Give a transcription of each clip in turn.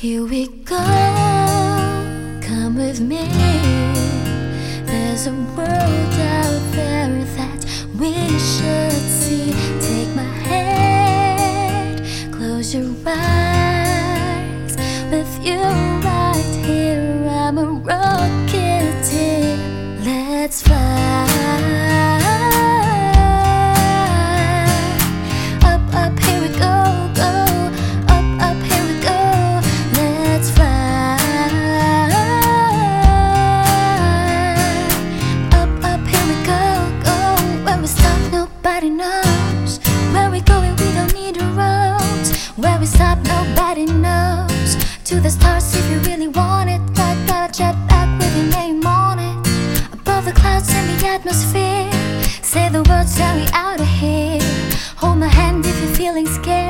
Here we go, come with me. There's a world out there that we should see. Take my hand, close your eyes. With you right here, I'm a rocketeer. Let's fly. Nobody knows. Where we're going, we don't need a road. Where we stop, nobody knows. To the stars if you really want it. Got, got a jetpack with your name on it. Above the clouds in the atmosphere. Say the words, tell we out of here. Hold my hand if you're feeling scared.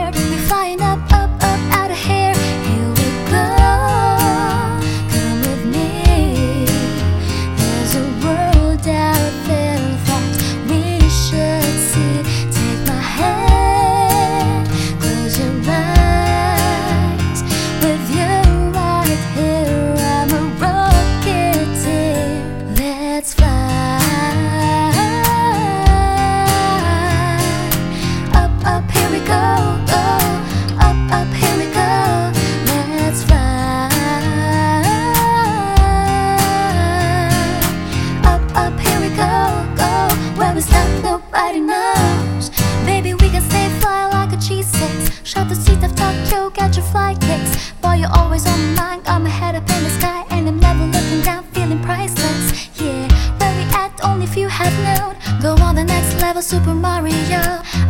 Next level, Super Mario.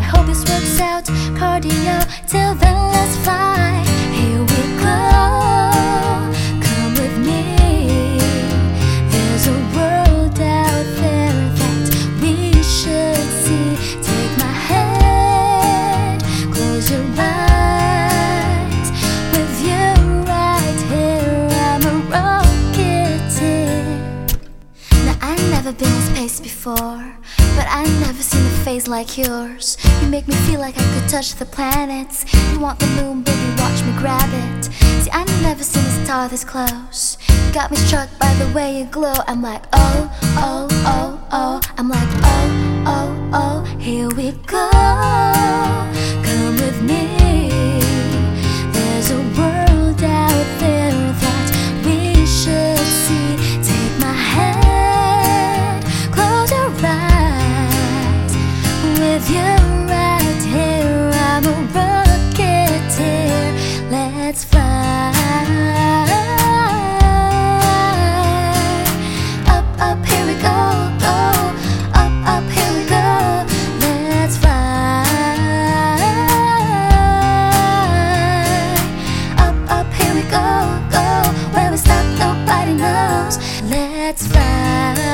I hope this works out, cardio. Till then, let's fly. Here we go. Come with me. There's a world out there that we should see. Take my hand, close your eyes. With you right here, I'm a rocketeer. Now I've never been in space before, but I've never seen a face like yours. You make me feel like I could touch the planets. You want the moon, baby, watch me grab it. See, I've never seen a star this close. You got me struck by the way you glow. I'm like, oh, oh, oh, oh. I'm like, oh, oh, oh. Here we go. With you right here, I'm a rocketeer. Let's fly. Up, up, here we go, go. Up, up, here we go. Let's fly. Up, up, here we go, go. Where we stop, nobody knows. Let's fly.